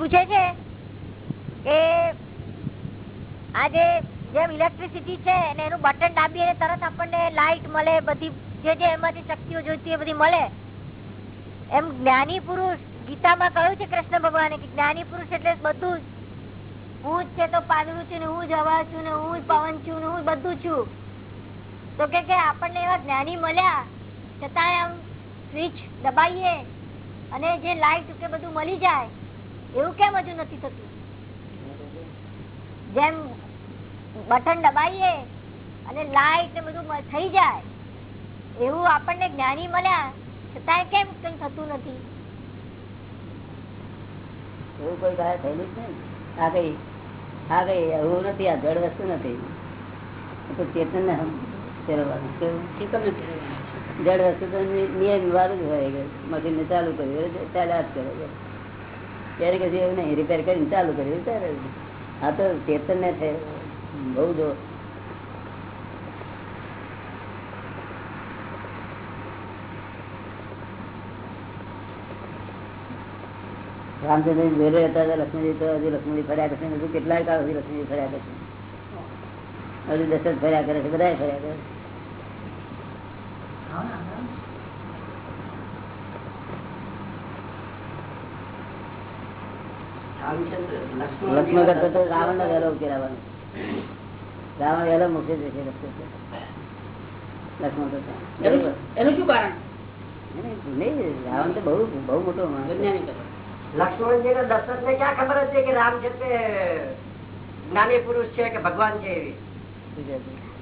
પૂછે છે કે આજે જેમ ઇલેક્ટ્રિસિટી છે અને એનું બટન દાબીએ તરત આપણને લાઈટ મળે, બધી જે જે એમાંથી શક્તિઓ જોઈતી બધી મળે. એમ જ્ઞાની પુરુષ ગીતામાં કહ્યું છે કૃષ્ણ ભગવાને કે જ્ઞાની પુરુષ એટલે બધું જ. હું જ છે તો પાદરું છું ને હું જ હવા છું ને હું જ પવન છું ને હું બધું છું. તો કે કે આપણને એવા જ્ઞાની મળ્યા, છતાં આમ સ્વિચ દબાઈએ અને જે લાઈટ કે બધું મળી જાય એવું કેમ હજુ નથી થતું? જેમ બટન દબાઈએ અને લાઈટ ને બધું થઈ જાય એવું આપણને જ્ઞાની મળ્યા છતાં કેમ કઈ થતું નથી? એવું કોઈ ગાય થયેલું છે આ કઈ આ કઈ એવું નથી આ જળ વસ્તુ નથી. તો ચેતન ને ફેરવવાનું. કેવું? જડ વસ્તુ તો નિ- નિયમ વાળું જ હોય મશીન ને ચાલુ કર્યું એટલે ચાલ્યા જ કરે ત્યારે કશું એવું નહીં રિપેર કરીને ચાલુ કર્યું ત્યારે આ તો ચેતન ને છે. બહુ જો. રામચંદ્ર જોડે હતા લક્ષ્મણજી તો હજુ લક્ષ્મણજી ફર્યા કરશે હજુ કેટલાય કાળ હજુ લક્ષ્મણજી ફર્યા કરશે. હજુ દશરથ ફર્યા કરે છે બધા ફર્યા કરે છે. લક્ષ્મણ કરતા તો રાવણ નો વહેલો ઉકેલાવાનો રાવણ વહેલો મૂકી દેશે લક્ષ્મણ કરતા. એનું શું કારણ? નહીં રાવણ તો બહુ બહુ મોટો. લક્ષ્મણજી ને દશરથ ને ક્યાં ખબર હતી કે રામ છે તે જ્ઞાની પુરુષ છે કે ભગવાન છે એવી?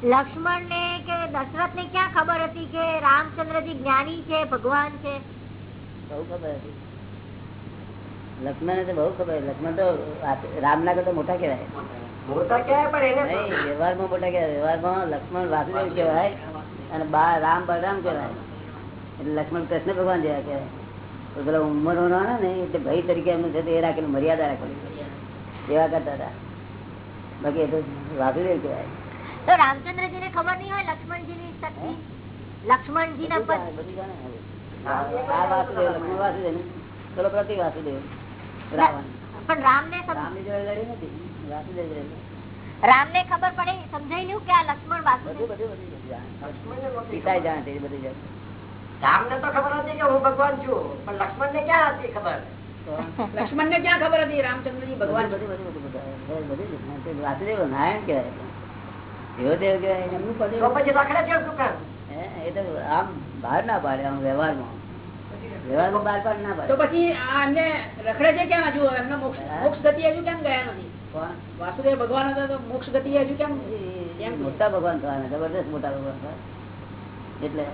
લક્ષ્મણ ને કે દશરથ ને ક્યાં ખબર હતી કે રામચંદ્રજી જ્ઞાની છે ભગવાન છે? બહુ ખબર હતી. લક્ષ્મણ તો બહુ ખબર લક્ષ્મણ તો રામ ના કરતા મોટા કહેવાય. મોટા ક્યાંય પણ એને વ્યવહારમાં મોટા કહેવાય. વ્યવહારમાં લક્ષ્મણ વાસુદેવ કહેવાય અને બા રામ બલરામ કહેવાય. એટલે લક્ષ્મણ કૃષ્ણ ભગવાન જેવા કહેવાય. તો પેલા ઉંમર ને એટલે ભાઈ તરીકે એમનું છે એ રાખેલું મર્યાદા રાખેલી. એવા કરતા હતા. બાકી એ તો વાસુદેવ કહેવાય. તો રામચંદ્રજી ને ખબર નહીં હોય લક્ષ્મણજી ની શક્તિ લક્ષ્મણજી ના. આ વાસુદેવ લક્ષ્મણ વાસુદેવ. પેલો પ્રતિ વાસુદેવ. રામ ને. રામ ને ખબર પડે સમજાયેલું કે આ લક્ષ્મણ બધું બધું જાણે. બધું જાણે. રામને તો ખબર હતી કે હું ભગવાન છું પણ લક્ષ્મણ ને ક્યાં હતી ખબર? લક્ષ્મણ ને ક્યાં ખબર હતી? રામચંદ્રજી ભગવાન. બધું બધું બધું વાસુદેવ નારાયણ કહેવાય એવો દેવ કહેવાય. એમનું પછી રખડે છે શું કામ? હે, એ તો આમ બહાર ના પાડે આમ વ્યવહારમાં વ્યવહારમાં બહાર પાડ ના તો પછી આ રખડે છે કેમ હજુ? એમને મોક્ષ મોક્ષ ગતિ હજુ કેમ ગયા નથી? વાસુદેવ ભગવાન હતા તો મોક્ષ ગતિ હજુ કેમ મોટા ભગવાન થવાના જબરદસ્ત મોટા ભગવાન થવાના. એટલે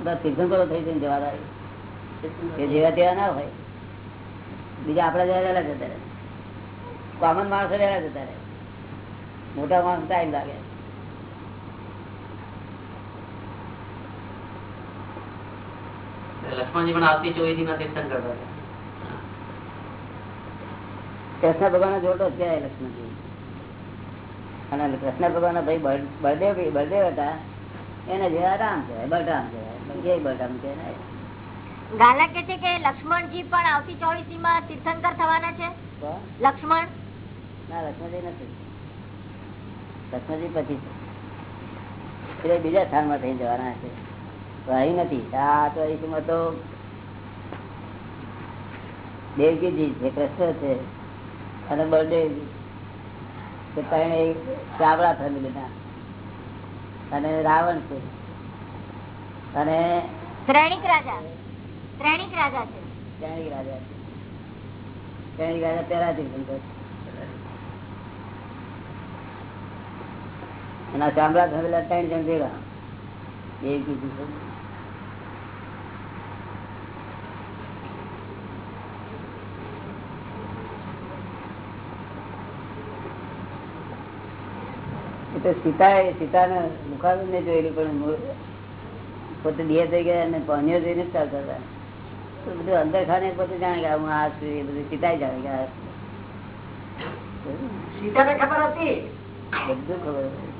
બધા તીર્થંકરો થઈ જઈને જવા. એ જેવા તેવા ના હોય. બીજા આપડા જેવા રહેલા જતા રહે કોમન માણસો રહેલા જતા રહે મોટા માણસ ટાઈમ લાગે લક્ષ્મણજી પણ આવતી ચોવીસમાં કીર્તન કરતા હતા. કૃષ્ણ ભગવાન જોડો જ લક્ષ્મણજી. અને કૃષ્ણ ભગવાન ભાઈ બળદેવ બળદેવ હતા. એને જેવા રામ કહેવાય બળરામ કહેવાય. જય બળરામ કહેવાય. ગાલા કે છે કે લક્ષ્મણજી પણ આવતી ચોવીસી માં તીર્થંકર થવાના છે? લક્ષ્મણ? ના લક્ષ્મણજી નથી. લક્ષ્મણજી પછી બીજા સ્થાનમાં થઈ જવાના છે. અહીં નથી. આ તો અહીંમાં તો દેવકીજી છે કૃષ્ણ છે અને ત્રણે ચાવડા ફેમિલીના અને રાવણ છે. અને શ્રેણિક રાજા. શ્રેણિક રાજા છે. ત્રણેક રાજા છે. ત્રણેક રાજા પહેલાથી અને ચામડા થયેલા ત્રણ જણ ભેગા. એ કીધું તો સીતા સીતાને મુખાવી ને જોયેલી પણ પોતે દિયે થઈ ગયા અને પાણીઓ જઈને ચાલતા હતા તો બધું અંદર ખાને પોતે જાણે કે હું આ છું એ બધું સીતા જાણે કે આ સીતાને ખબર હતી? બધું ખબર હતી.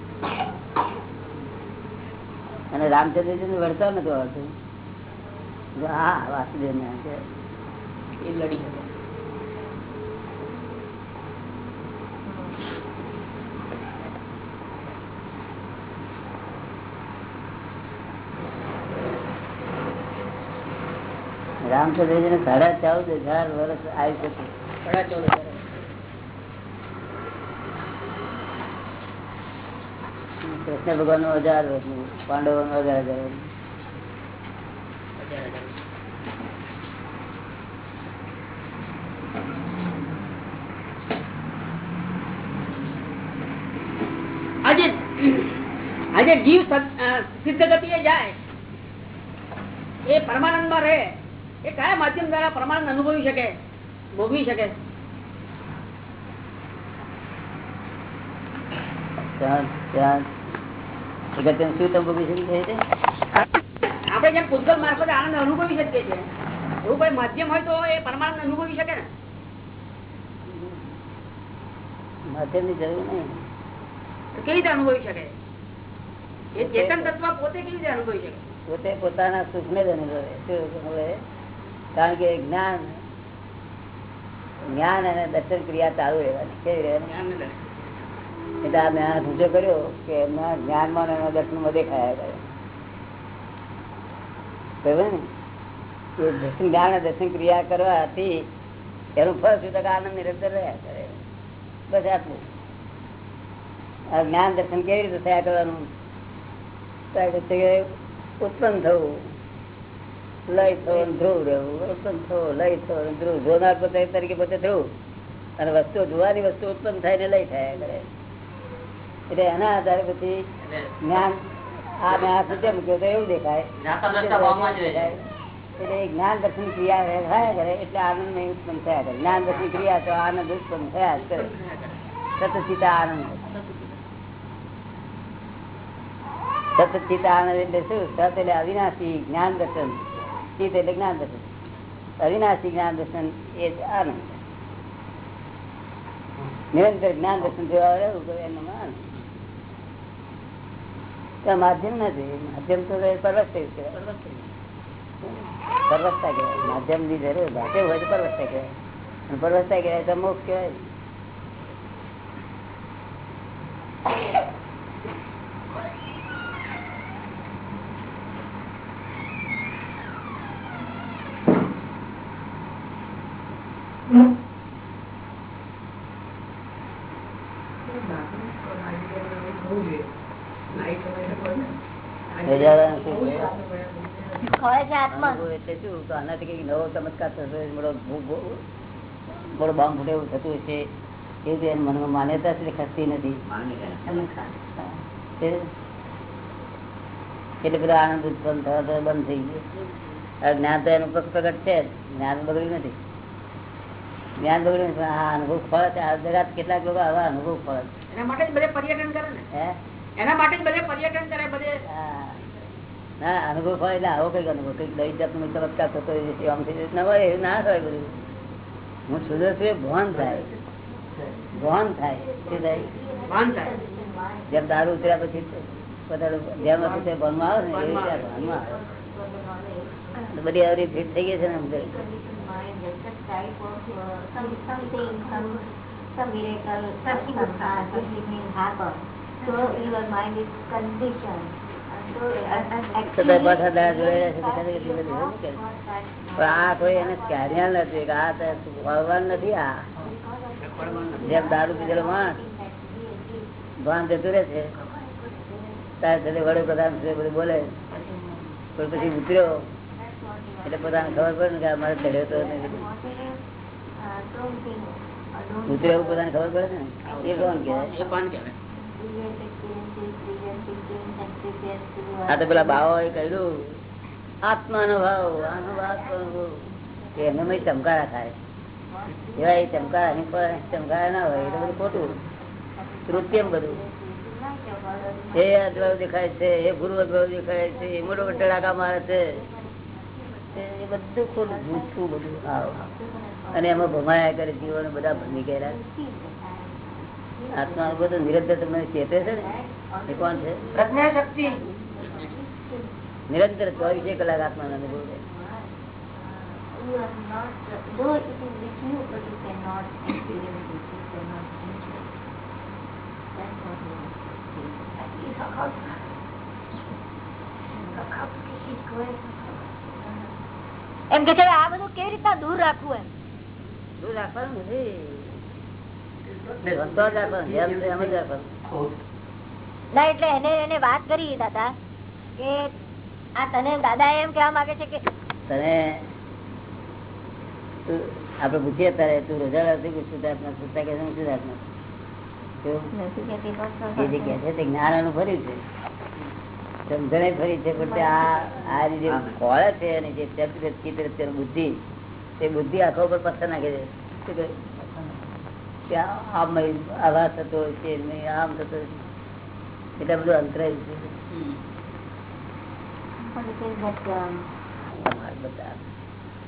અને રામચંદ્રજી ને વળતા નતો આવડતું હા વાસુદેવ ને એ લડી હતો રામચંદ્રજી ને સાડા ચૌદ હજાર વર્ષ આયુષ્ય હતું. સાડા ચૌદ હજાર. કૃષ્ણ ભગવાનનું હજાર પાંડવો નું હજાર હજાર. આજે આજે જીવ સિદ્ધ ગતિએ જાય એ પરમાનંદમાં રહે એ કયા માધ્યમ દ્વારા પ્રમાણ અનુભવી શકે? ભોગવી શકે? ત્યાં ત્યાં. અગત્યનું શું તમે ભોગવી શકીએ છીએ? આપણે જેમ પૂતગલ મારફતે આનંદ અનુભવી શકીએ છીએ. એવું કોઈ માધ્યમ હોય તો એ પરમાનંદ અનુભવી શકે ને? જરૂર નહીં. કેવી રીતે અનુભવી શકે? એ ચેતન તત્વ પોતે કેવી રીતે અનુભવી શકે? પોતે પોતાના સુખને જ અનુભવે? કારણ કે જ્ઞાન જ્ઞાન અને દર્શન ક્રિયા ચાલુ રહેવાની કેવી રહેવાની? એટલે આ મેં પૂછો કર્યો કે એમના જ્ઞાનમાં અને એમના દર્શનમાં દેખાયા કરે. ને? એ દર્શન જ્ઞાન દર્શન ક્રિયા કરવાથી એનું ફળ શું તક આનંદ નિરંતર રહ્યા કરે. બસ આટલું. જ્ઞાન દર્શન કેવી રીતે થયા કરવાનું? ઉત્પન્ન થવું લય થવો ધ્રુવ રહેવું ઉત્પન્ન થવો લય થવો ધ્રુવ. જોનાર પોતે તરીકે પોતે ધ્રુવ. અને વસ્તુ જોવાની વસ્તુ ઉત્પન્ન થાય ને લય થાય કરે એટલે એના આધારે પછી જ્ઞાન આ મેં સૂચે મૂક્યો તો એવું દેખાય. એટલે એ જ્ઞાન દર્શન ક્રિયા થયા કરે એટલે આનંદ નહીં ઉત્પન્ન થયા કરે જ્ઞાન દર્શન ક્રિયા તો આનંદ ઉત્પન્ન થયા જ કરે. સતચિતા આનંદ. સતચિતા આનંદ એટલે શું? સત એટલે અવિનાશી જ્ઞાન દર્શન. ચિત એટલે જ્ઞાન દર્શન અવિનાશી જ્ઞાન દર્શન એ આનંદ. નિરંતર જ્ઞાન દર્શન જોવા રહેવું તો એનો આનંદ માધ્યમ નથી માધ્યમ તો પરવસ્તે કહેવાય પરવસ્તા કહેવાય. માધ્યમની જરૂર. માધ્યમ હોય તો પરવસ્તા કહેવાય. અને પરવસ્તા કહેવાય તો મોક્ષ કહેવાય વેજાવાનું શું છે? ખોળે છે આત્મા અનુભવ એટલે શું? તો આનાથી કંઈક નવો ચમત્કાર હોય, મોટો બામ ફૂટે એવું થતું છે. એ રીતે એની મનમાં માન્યતા છે ખસતી નથી. એટલે પેલો આનંદ ઉત્પન્ન થવા તો બંધ થઈ ગયો. જ્ઞાન તો એનું પ્રગટ છે જ્ઞાન બગડ્યું નથી. જ્ઞાન બગડ્યું પણ આ અનુભવ ફળ છે. આ જગત કેટલાક લોકો આવા અનુભવ ફળ એના માટે જ બધે પર્યટન કરે ને. એના માટે જ બધે પર્યટન કરે બધે. ના અનુભવ હોય એટલે આવો કંઈક અનુભવ. કંઈક દઈ જાતનો ચમત્કાર થતો. ના હોય એવું ના થાય બધું. હું સુધર છું એ ભાન થાય. ભાન થાય. શું થાય? જેમ દારૂ ઉતર્યા પછી બધા જેમ હતું તે આવે ને એવી રીતે આ આવે. બધી આવરી ફિટ થઈ ગઈ છે ને ધીમે મૂકે છે. આ કોઈ એને ક્યારે નથી, આ ભગવાન નથી આ. જેમ દારૂ પીધેલો માણસ ભાન જતું રહે છે. તાર સાથે વડાપ્રધાન બધું બોલે, પણ પછી ઉતર્યો. એટલે પોતાને ખબર પડે ને કે મારે ચડ્યો તો ઉતર્યો એવું પોતાને ખબર પડે ને? એ કોણ કહેવાય? આ તો પેલા બાવા એ કહ્યું આત્માનો ભાવ આનો ચમકારા થાય. એવા એ ચમકારા એની પર ચમકારા ના હોય, એ તો બધું ખોટું. કૃત્યમ બધું. એ અદભાવ દેખાય છે એ ગુરુ અદભાવ દેખાય છે, એ મોટો ટડાકા મારે છે. એ બધું ખોટું, જૂઠું બધું. અને એમાં ભમાયા કરે, જીવન બધા ભમી ગયેલા આત્મા બધું નિરંતર તમને ચેતે છે ને એ કોણ છે પ્રજ્ઞા શક્તિ નિરંતર ચોવીસે કલાક આત્માનો અનુભવ છે. એમ કે છે આ બધું કેવી રીતના દૂર રાખવું એમ દૂર રાખવાનું નથી સંતોષ રાખવાનો જેમ છે એમ જ રાખવાનું ના એટલે એને એને વાત કરી દાદા કે આ તને દાદા એમ કેવા માંગે છે કે તને આપડે પૂછીએ ત્યારે તું રોજા નથી શુદ્ધાત્મા શુદ્ધા કે શું છે જ્ઞાન અનુભર્યું છે. સમજણે ફરી છે પણ આ આ જે ખોળે છે અને જે ચરિત્ર ચિત્ત અત્યારે બુદ્ધિ તે બુદ્ધિ આખો ઉપર પથ્થર નાખે છે? કે આમ આવા થતો હોય છે નહીં આમ થતો હોય છે. એટલે બધું અંતરાય છે.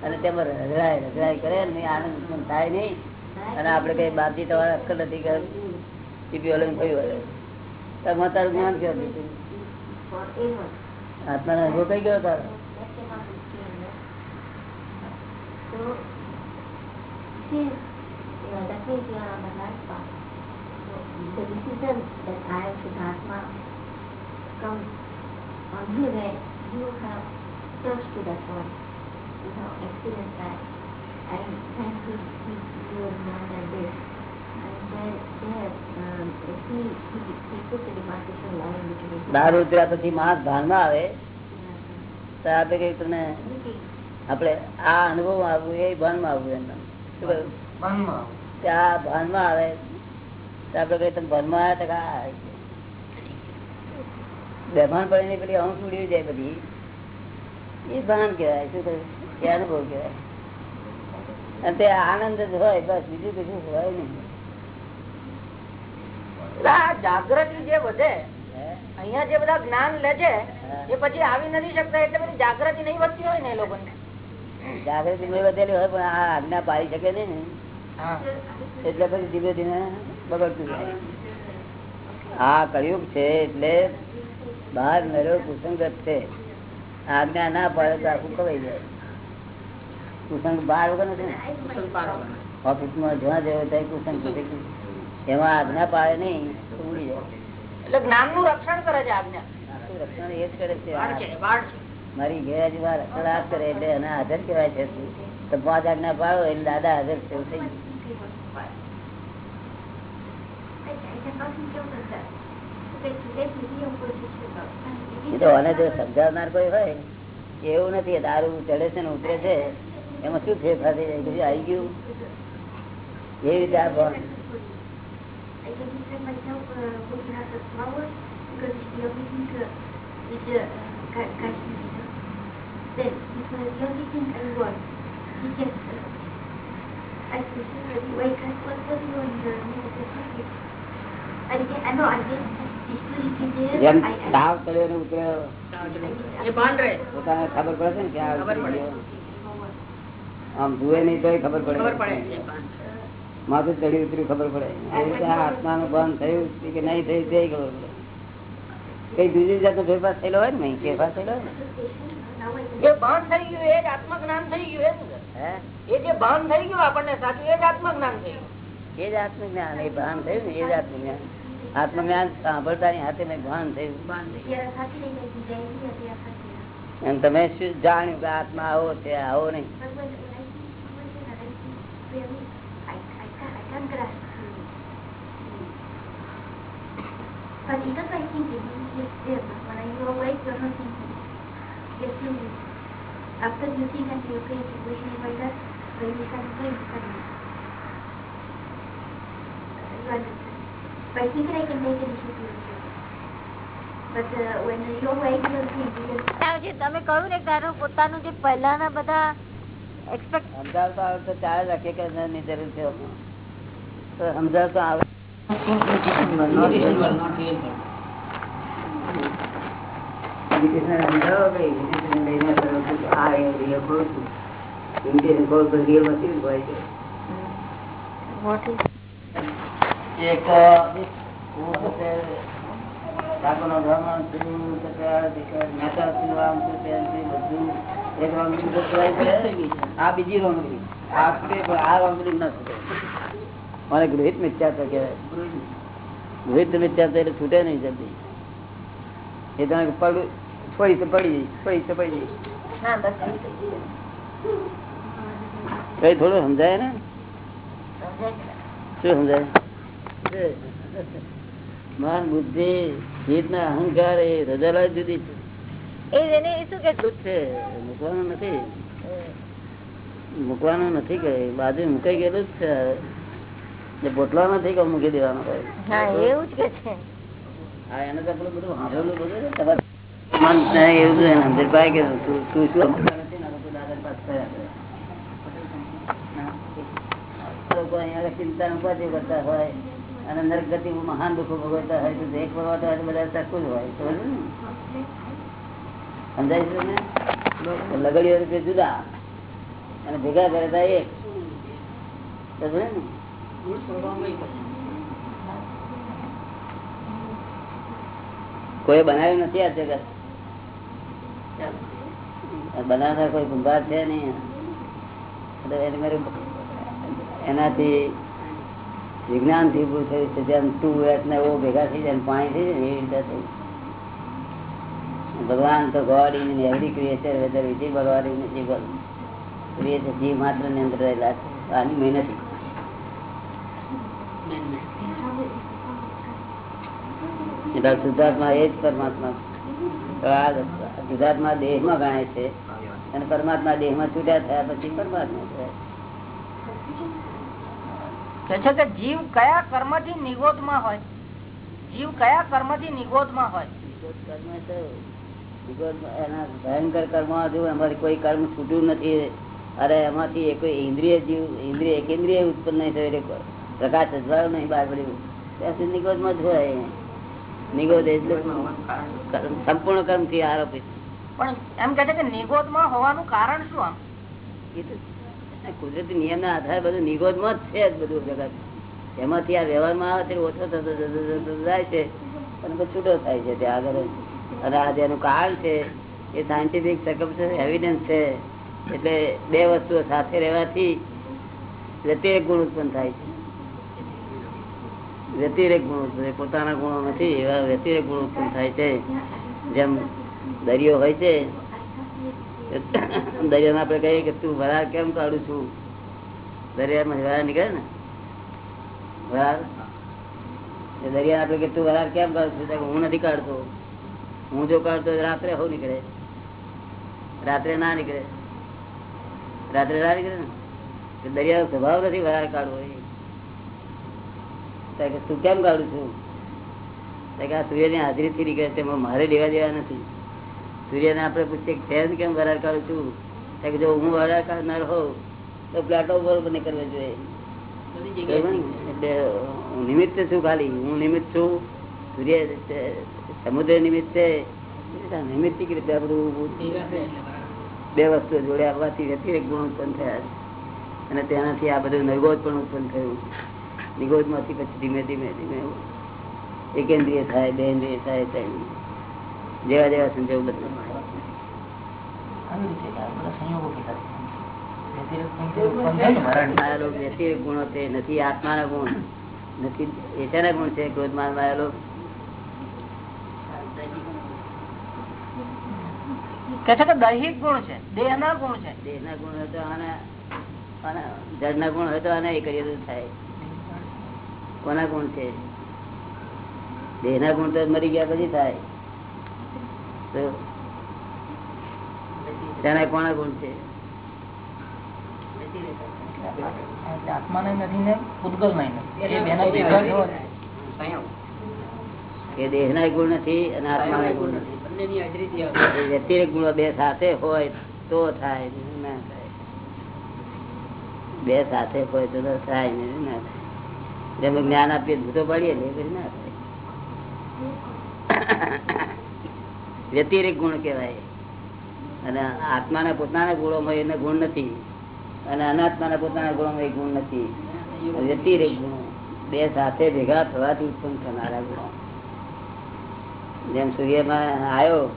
અને તેમાં રગડાય રગડાય કરે ને આનંદ થાય નહીં. અને આપડે કઈ બાપજી તમારે અક્કલ નથી કે થયું હોય તો તારું જ્ઞાન કેવું હતું? આત્માનો અનુભવ કઈ ગયો તારો? The decision that I am Siddhartha comes on you when you have touched to that point. You have experienced that. And thanks you your mind and this. And um, the between બહાર ઉતર્યા પછી માણસ ભાનમાં આવે તો આપણે કઈ તમને આપણે આ અનુભવ આવવું એ ભાનમાં આવવું એમ શું કહ્યું કે બેભાન પડે ને પેલી અંશ ઉડી જાય બધી. એ ભાન કહેવાય, શું કહ્યું? અનુભવ કહેવાય. અને તે આનંદ જ હોય, બસ બીજું કશું હોય નહીં. જાગૃતિ જે વધે, અહિયાં જે બધા જ્ઞાન લે છે. એ પછી આવી નથી શકતા, એટલે બધી જાગૃતિ નહીં વધતી હોય ને એ લોકોને. જાગૃતિ નહીં વધેલી હોય, પણ આ આજ્ઞા પાડી શકે નહીં ને. એટલે પછી ધીમે ધીમે બગડતું જાય. આ કળિયુગ છે એટલે બહાર મેળવ કુસંગત છે. આજ્ઞા ના પાડે તો આખું કવાઈ જાય. કુસંગ બહાર વગર નથી ઓફિસમાં જોવા જેવો ત્યાં કુસંગ. એમાં આજ્ઞા પાડે નહીં તો ઉડી જાય. એટલે જ્ઞાનનું રક્ષણ કરે છે આજ્ઞા. રક્ષણ એ જ કરે છે. મારી ગેરહાજરીમાં રક્ષણ આ કરે એટલે એના આધાર કહેવાય છે. તો પાંચ આજ્ઞા પાડો એટલે દાદા હાજર થઈ સમજાવનાર કોઈ હોય એવું નથી દારૂ ચડે છે ને ઉતરે છે, એમાં શું ફેરફાર થઈ જાય? આવી ગયું. એ રીતે આ is uh, ca- catching me. you know. Then, if uh, the only thing I want is just uh, I prefer the way I was telling you in the minute of second. And again, I know I guess it's still in there. જેમ I, I, તાવ ચડ્યો ને ઉતર્યો એ ભાન રહે પોતાને ખબર પડે છે ને કે આ ખબર ઉતરી પડે. ગયો. આમ જુએ નહીં તોય ખબર પડે ખબર પડે એ ભાન. માથું ચડી ઉતર્યું ખબર પડે એ રીતે આ આત્માનું બંધ થયું કે નહીં થયું તે ખબર પડે કઈ બીજી જાતનો ફેરફાર થયેલો હોય ને નહીં ફેરફાર થયેલો હોય ને now I એ ભાન થઈ ગયું એ જ આત્મજ્ઞાન થઈ ગયું એમ ને હે એ જે ભાન થઈ ગયું આપણને સાચું એ જ આત્મજ્ઞાન થઈ ગયું એ જ આત્મજ્ઞાન એ ભાન થયું ને એ જ આત્મજ્ઞાન આત્મજ્ઞાન સાંભળતાની હાથે મેં ભાન થયું ભાન થઈ There are Saturday night in Delhi and there are Saturday. અને તમે શું જાણ્યું કે આત્મા આવો છે આવો નહીં But when, when I see situation and I see really, I, I, can't, I can't grasp really. But even by thinking, it's there. But when you're awake, you're not thinking. You're thinking. After you think and you pay situation is like that, then you can. You understand? By thinking, I can make an issue to you. But uh, when you're awake, you're thinking. You're આ જે તમે કહ્યું ને કે પોતાનું જે પહેલાના બધા એક્સપેક્ટ સમજાવતા આવે તો ચાલે રાખીએ ની જરૂર છે તો સમજાવતા આવે સમજાવો કે invitation લઈને આ એ real છું. Invitation કહું તો real વસ્તુ હોય છે. એક અ, હું પોતે ઠાકોરનો બ્રાહ્મણ છું, મહેતા છું, આમ છું, તેમ છું, બધું એક વાંગડી તો કહેવાય છે. આ બીજી વાંગડી. આ ન છૂટે. મને ગૃહિત મિથ્યાત્વ કહેવાય ગૃહિત મિથ્યાત્વ એટલે છૂટે નહીં જલ્દી એ તમે પડ તો પડી પડી તો પડી કઈ થોડું સમજાય ને? શું સમજાય? માન બુદ્ધિ જીત ના અહંકાર એ રજાલા જુદી છે. મૂકવાનું નથી. મૂકવાનું નથી કે બાજુ મૂકાઈ ગયેલું જ છે. બોટલા નથી કે મૂકી દેવાનો એવું જ કે છે. હા એને તો બધું સાંભળેલું બધું તમારે અંદર પાય કે મહાન દુઃખો ભોગવતા હોય તો એક ભગવતા હોય તો બધા હોય? સમજાય ને? લગડીઓ રૂપે જુદા અને ભેગા કરે તો એક. સમજે ને. કોઈ બનાવ્યું નથી આ જગત? બનાવનાર કોઈ કુંભાર છે નહીં. એનાથી વિજ્ઞાનથી ઉભું થયું છે, જેમ ટુ એટ ને એવો ભેગા થઈ જાય પાણી થઈ જાય એવી રીતે થયું. ભગવાન તો God in every creature whether visible or invisible creature જીવ માત્રની અંદર રહેલા છે. આની મહેનત. શુદ્ધાત્મા એ જ પરમાત્મા શુદ્ધાત્મા દેહમાં ગણાય છે અને પરમાત્મા દેહમાં છૂટ્યા થયા પછી પરમાત્મા કે જીવ કયા કર્મથી નિગોદમાં હોય? જીવ કયા કર્મથી નિગોદમાં હોય એના ભયંકર કર્મ અમારે કોઈ કર્મ છૂટ્યું નથી અરે એમાંથી એ કોઈ ઇન્દ્રિય જીવ ઇન્દ્રિય એક ઇન્દ્રિય ઉત્પન્ન નહીં થયો પ્રકાશ અજવાળો નહીં બહાર પડ્યું. ત્યાં સુધી નિગોદમાં જ હોય. નિગોદ એટલે સંપૂર્ણ કર્મથી આરોપી. પણ એમ કે છે કે નિગોદમાં હોવાનું કારણ શું આમ? કુદરતી નિયમ ના આધારે બધું નિગોદમાં જ છે બધું જગત. એમાંથી આ વ્યવહારમાં આવે ત્યારે ઓછો થતો જાય છે અને પછી છૂટો થાય છે ત્યાં આગળ અને આ જેનું કારણ છે એ સાયન્ટિફિક એવિડન્સ છે. એટલે બે વસ્તુઓ સાથે રહેવાથી તે ગુણ ઉત્પન્ન થાય છે. વ્યતિરેક ગુણ ઉત્પન્ન પોતાના ગુણો નથી, એવા વ્યતિરેક ગુણ ઉત્પન્ન થાય છે. જેમ દરિયો હોય છે, દરિયામાં આપણે કહીએ કે તું વરાળ કેમ કાઢું છું? દરિયામાં વરાળ નીકળે ને? વરાળ? દરિયા આપણે કે તું વરાળ કેમ કાઢું છું? હું નથી કાઢતો. હું જો કાઢતો રાત્રે હું નીકળે? રાત્રે ના નીકળે? રાત્રે ના નીકળે ને? દરિયાનો સ્વભાવ નથી વરાળ કાઢવો એ. તો કેમ ગાડું છું? કે આ સૂર્યની હાજરીથી નીકળે તેમાં મારે લેવા દેવા નથી. સૂર્યને આપણે પૂછીએ ફેન કેમ વરાળ કાઢું છું? કે જો હું વરાળ કાઢનાર હોઉં તો પ્લાટો બરોબર નહીં કરવો જોઈએ. એટલે હું નિમિત્ત છું ખાલી. હું નિમિત્ત છું. સૂર્ય સમુદ્ર નિમિત્ત છે. નિમિત્તિક રીતે આ બધું ઊભું થયું. બે વસ્તુ જોડે આવવાથી વ્યતિરેક ગુણ ઉત્પન્ન થયા. અને તેનાથી આ બધું નર્ગો પણ ઉત્પન્ન થયું. નિગોદમાંથી પછી ધીમે ધીમે ધીમે એકેન્દ્રિય થાય બે ઇન્દ્રિય થાય જેવા જેવા સંજોગ બદલાય માયા ગુણો છે નથી આત્માના ગુણ નથી એશાના ગુણ છે ક્રોધમાન માયા કે છે કે દૈહિક ગુણ છે દેહ ના ગુણ છે. દેહના ગુણ હોય તો આને આના જળના ગુણ હોય તો આના એ કરીએ તો થાય. કોના ગુણ છે? દેહના ગુણ તો મરી ગયા પછી થાય. તેના કોના ગુણ છે? બે સાથે હોય તો થાય થાય. બે સાથે હોય તો તો થાય ને ના થાય. જેમ જ્ઞાન આપીએ ભૂતો પાડીએ ને, એ ના વ્યતિરેક ગુણ કહેવાય. અને આત્માના પોતાના ગુણોમાં એને ગુણ નથી. અને અનાત્માના પોતાના ગુણોમાં એ ગુણ નથી. વ્યતિરેક ગુણો. બે સાથે ભેગા થવાથી ઉત્પન્ન થનારા ગુણો. જેમ સૂર્યમાં આવ્યો,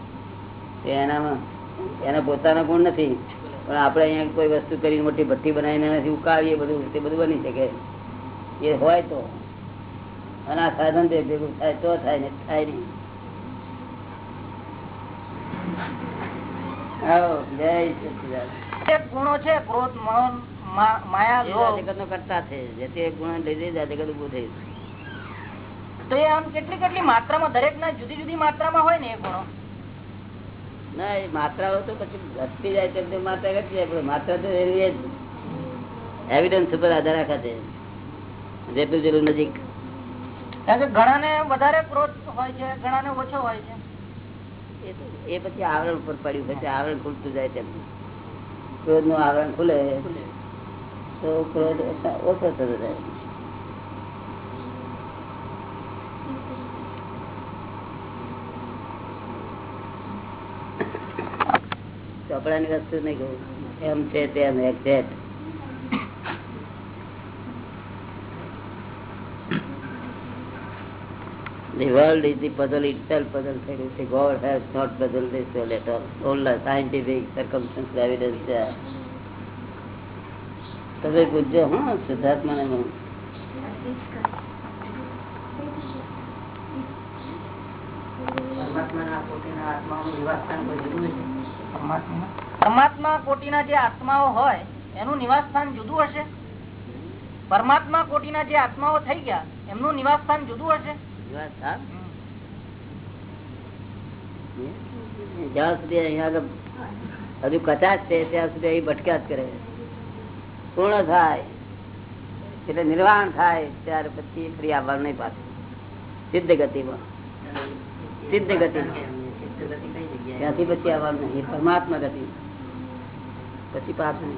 તે એનામાં એના પોતાના ગુણ નથી. પણ આપણે અહીંયા કોઈ વસ્તુ કરી મોટી ભઠ્ઠી બનાવીને એનાથી ઉકાળીએ, બધું તે બધું બની શકે. એ હોય તો. અને આ સાધન તે ભેગું થાય તો થાય ને થાય નહીં. આવો, જય સચિદાનંદ. જે ગુણો છે ક્રોધ મન માયા એ આ કરતા છે. જેથી એ ગુણ લીધે જગત ઉભું થયું તો એ આમ કેટલી કેટલી માત્રામાં દરેક ના જુદી જુદી માત્રામાં હોય ને એ ગુણો? ના એ માત્રાઓ તો પછી ઘટતી જાય તેમ માત્રા ઘટતી જાય પણ માત્રા તો એવી એવિડન્સ ઉપર આધાર રાખે છે. જેટલું જેટલું નજીક. ઘણા ને વધારે ક્રોધ હોય છે ઘણા ને ઓછો હોય છે. એ પછી આવરણ ઉપર પડ્યું પછી આવરણ ખુલતું જાય તેમ ક્રોધનું આવરણ ખુલે તો ક્રોધ ઓછો થતો જાય. ચોપડાની વસ્તુ નહીં કહું. એમ છે તેમ exact The world is the puzzle itself puzzle થયેલું છે God has not puzzled this world at all. All the scientific circumstances, evidence there. તમે પૂછજો હા સિદ્ધાર્થમાં ને હું. પરમાત્માના પોતાના આત્માનું નિવાસસ્થાન કોઈ જુદું છે પરમાત્મા કોટીના જે આત્માઓ હોય એનું નિવાસ સ્થાન જુદું હશે પરમાત્મા કોટીના જે આત્માઓ થઈ ગયા એમનું નિવાસ સ્થાન જુદું હશે. જ્યાં સુધી અહીંયા હજુ કચાશ છે, ત્યાં સુધી અહીં ભટક્યા જ કરે. પૂર્ણ થાય, એટલે નિર્વાણ થાય, ત્યાર પછી ફરી આવવાનું નહીં પાછું. સિદ્ધ ગતિમાં. સિદ્ધ ગતિ. ત્યાંથી પછી આવવાનું નહીં પરમાત્મા ગતિ. પછી પાછું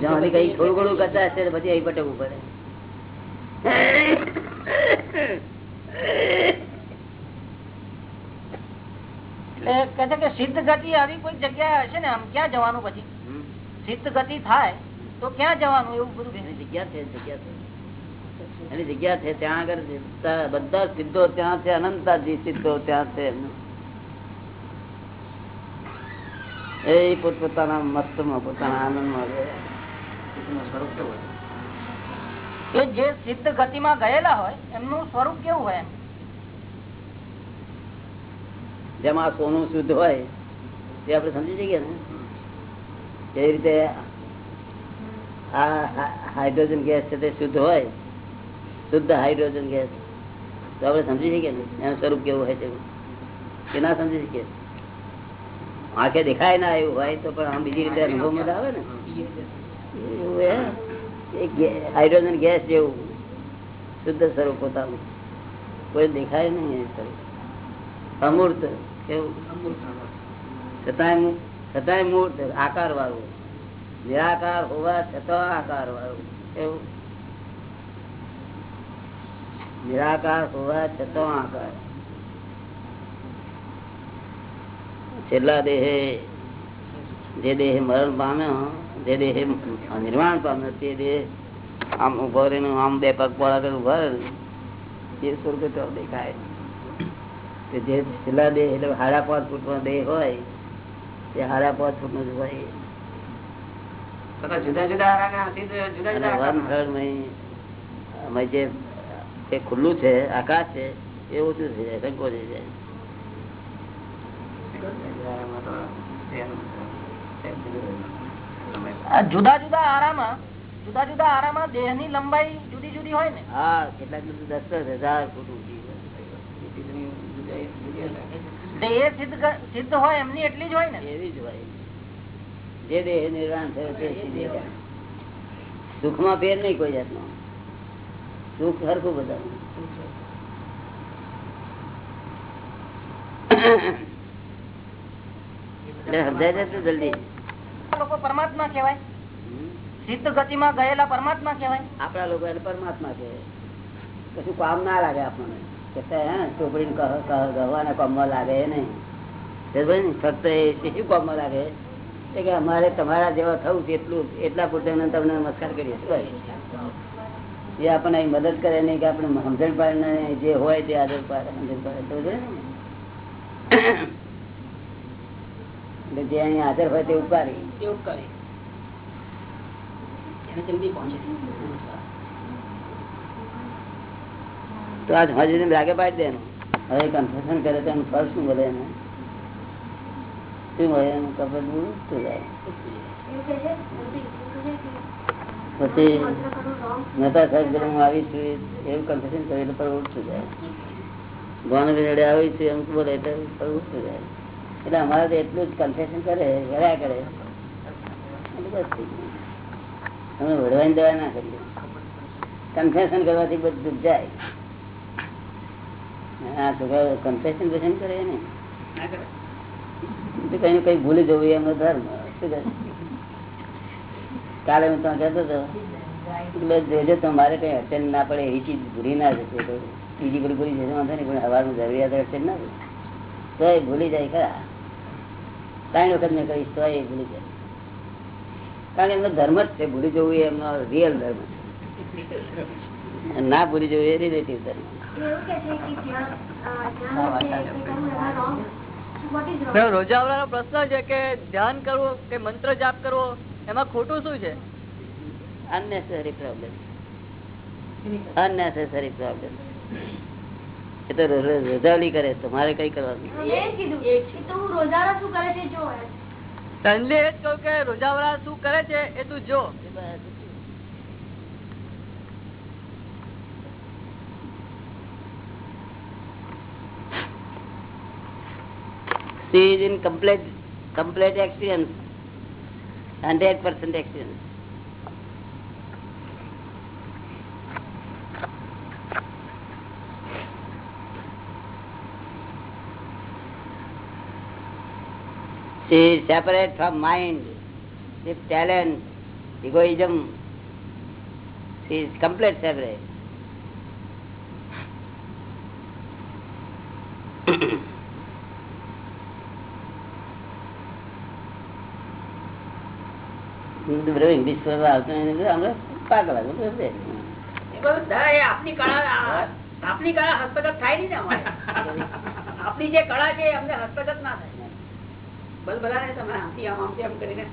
જ્યાં કઈ થોડું ઘણું કચાશ છે પછી અહીં ભટકવું પડે. એટલે કે છે કે સિદ્ધ ગતિ આવી કોઈ જગ્યા હશે ને આમ ક્યાં જવાનું પછી હમ. સિદ્ધ ગતિ થાય તો ક્યાં જવાનું એવું બધું એની જગ્યા છે જગ્યા છે એની જગ્યા છે ત્યાં આગળ બધા- બધા સિદ્ધો ત્યાં છે અનંતાજી સિદ્ધો ત્યાં છે એ પોતપોતાના મસ્તમાં પોતાના આનંદમાં રહે. સ્વરૂપ તો હોય. કે જે સિદ્ધ ગતિમાં ગયેલા હોય એમનું સ્વરૂપ કેવું હોય જેમાં સોનું શુદ્ધ હોય તે આપણે સમજી શકીએ ને? એ રીતે આ હાઇડ્રોજન ગેસ છે તે શુદ્ધ હોય શુદ્ધ હાઇડ્રોજન ગેસ. તો આપણે સમજી શકીએ ને એનું સ્વરૂપ કેવું હોય છે? કે ના સમજી શકીએ? આંખે દેખાય ના એવું હોય તો પણ આમ બીજી રીતે અનુભવ આવે ને. એવું હાઇડ્રોજન ગેસ જેવું, શુદ્ધ સ્વરૂપ પોતાનું કોઈ દેખાય નહીં અમૂર્ત, કેવું? છતાંય છતાંય મૂર્ત આકાર વાળું નિરાકાર હોવા છતાં આકાર વાળું કેવું? નિરાકાર હોવા છતાં આકાર. છેલ્લા દેહે જે દેહ મરણ પામ્યો જે દેહ નિર્માણ પામ્યો તે દેહ આમ ઊભો રહીને આમ બે પગ પોળા કરી ઊભા એ સ્વર્ગ તો દેખાય. કે જે છેલ્લા દેહ એટલે સાડા પાંચ ફૂટ નો દેહ હોય તે સાડા પાંચ ફૂટ નો જ હોય. તો તો જુદા જુદા જે ખુલ્લું છે આકાશ છે એ ઓછું થઈ જાય સંકોચી જાય. તો જુદું. જુદા આરામાં જુદા જુદા આરામાં દેહની લંબાઈ જુદી જુદી હોય ને હા કેટલાક દસ દસ હજાર ફૂટ ઊંચી હોય. જુદી જુદી જુદી લાગે. તે એ સિદ્ધ સિદ્ધ હોય એમની એટલી જ હોય ને એવી જ હોય જે દેહ નિર્વાણ થયો તે સીધી જાય. ફેર નહીં કોઈ જાતનો સુખ હરખું બધા સમજાય જલ્દી લોકો પરમાત્મા કહેવાય. સિદ્ધ ગતિ માં ગયેલા પરમાત્મા કહેવાય. આપણા લોકો એને પરમાત્મા છે કશું કામ ના લાગે આપણને. ચોપડી ગવાના કામમાં લાગે નહીં. ફક્ત એ લાગે? કે અમારે તમારા જેવા થવું એટલું, એટલા પૂરતા તમને નમસ્કાર કરીએ. એ આપણને મદદ કરે નહીં કે આપણે સમજણ પાડે જે હોય તે આદર પાડે, સમજણ પાડે. તો? એટલે જે અહીં હાજર હોય તે ઉપકારી એવું કરે એને જલ્દી પહોંચે. તો આજ હજી રાગે પાડી દેનું હવે કન્ફેશન કરે તો એનું ફળ શું બોલે એને? શું હોય એનું? કપડ બધું જાય એવું કહે છે એવું કહે છે કે પછી સાહેબ ઘરે હું આવી છું એવું કન્ફેશન કરે એટલે પર ઉઠતું જાય. ભાનુબેન જોડે આવી છું એમ બોલે એટલે પર જાય. એટલે અમારે તો એટલું જ કન્સેશન કરે કર્યા કરે. અમે વડવાની દવા ના કરીએ. કન્સેશન કરવાથી બધું જાય. આ છોકરા કન્ફેશન બેસન કરે ને તો કઈ કઈ ભૂલી જવું એમનો ધર્મ. કાલે હું ત્યાં જતો હતો. જોજો તમારે કઈ અડચણ ના પડે એવી ચીજ ભૂલી ના જશે. બીજી બધી ભૂલી જશે વાંધો નહીં પણ હવાનું જરૂરિયાત અડચણ ના પડે તો એ ભૂલી જાય ખરા. ત્રણ વખત મેં કહીશ તો એ ભૂલી જાય કારણ કે એમનો ધર્મ જ છે ભૂલી જવું એ એમનો રિયલ ધર્મ છે. ના ભૂલી જવું એ રિલેટિવ ધર્મ? રોજાવડા નો પ્રશ્ન છે કે ધ્યાન કરવું કે મંત્ર જાપ કરવો એમાં ખોટું શું છે? Unnecessary problem. Unnecessary problem. એ તો ર- ર- રજાવલી કરે તો મારે કઈ કરવાનું મેં એ જ કીધું એ તો હું રોજાના શું કરે છે જો એમ. સંજય એ જ કહ્યું કે રોજાવડા શું કરે છે એ તું જો એ બસ. She is in complete complete experience, hundred percent experience. She is separate from mind, with talent, egoism. She is complete separate. English કરવા આવતું દાદા, એ આપની કળા આપની કળા હસ્તગત થાય નહીં ને અમારે આપની જે કળા છે અમને હસ્તગત ના થાય બસ બધાને તમે આમથી આમ આમથી આમ કરીને.